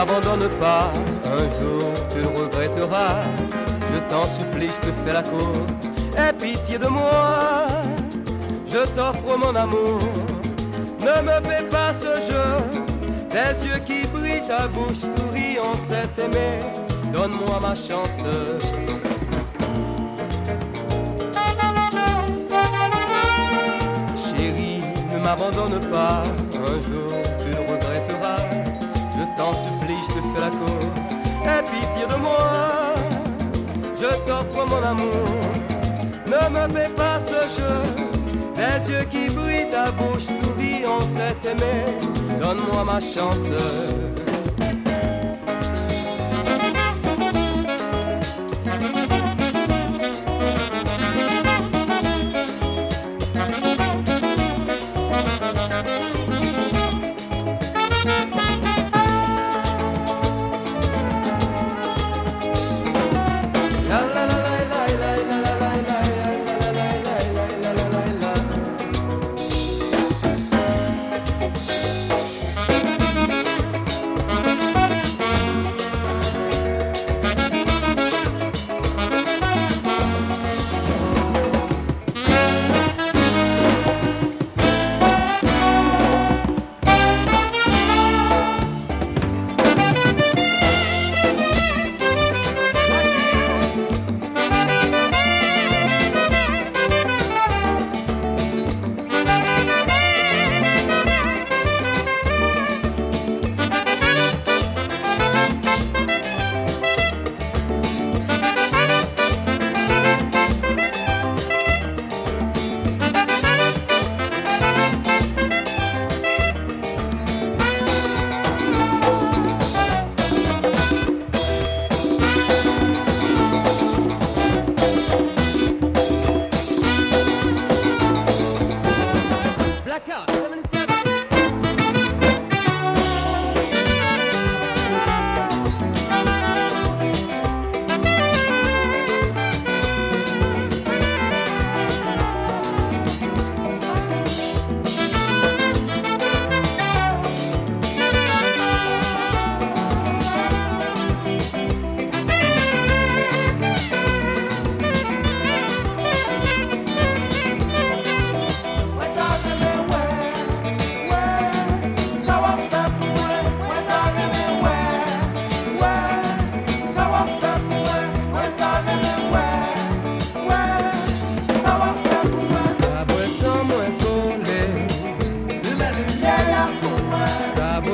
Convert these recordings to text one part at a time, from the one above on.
m'abandonne pas, un jour tu regretteras. Je t'en supplie, je te fais la cour, aie pitié de moi. Je t'offre mon amour, ne me fais pas ce jeu. Tes yeux qui brillent, ta bouche sourit, on s'est aimé. Donne-moi ma chance. Chérie, ne m'abandonne pas, un jour ne me fais pas ce jeu. Tes yeux qui brillent, ta bouche sourit, on s'est aimé. Donne-moi ma chance.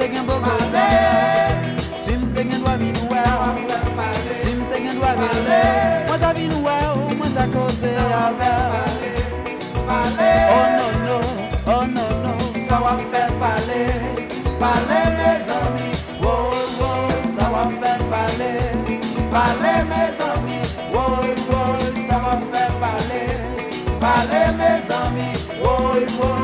te gen bo kote Si m te gen dwa vin wè. Si m te gen dwa vin wè. Mwen ta vin wè ou mwen ta kose avè. Oh no no, oh no no. Sa wap fè pale, pale me zami. Oh oh, sa wap fè pale, pale me zami. Oh oh, sa wap fè pale, pale me zami. Oh oh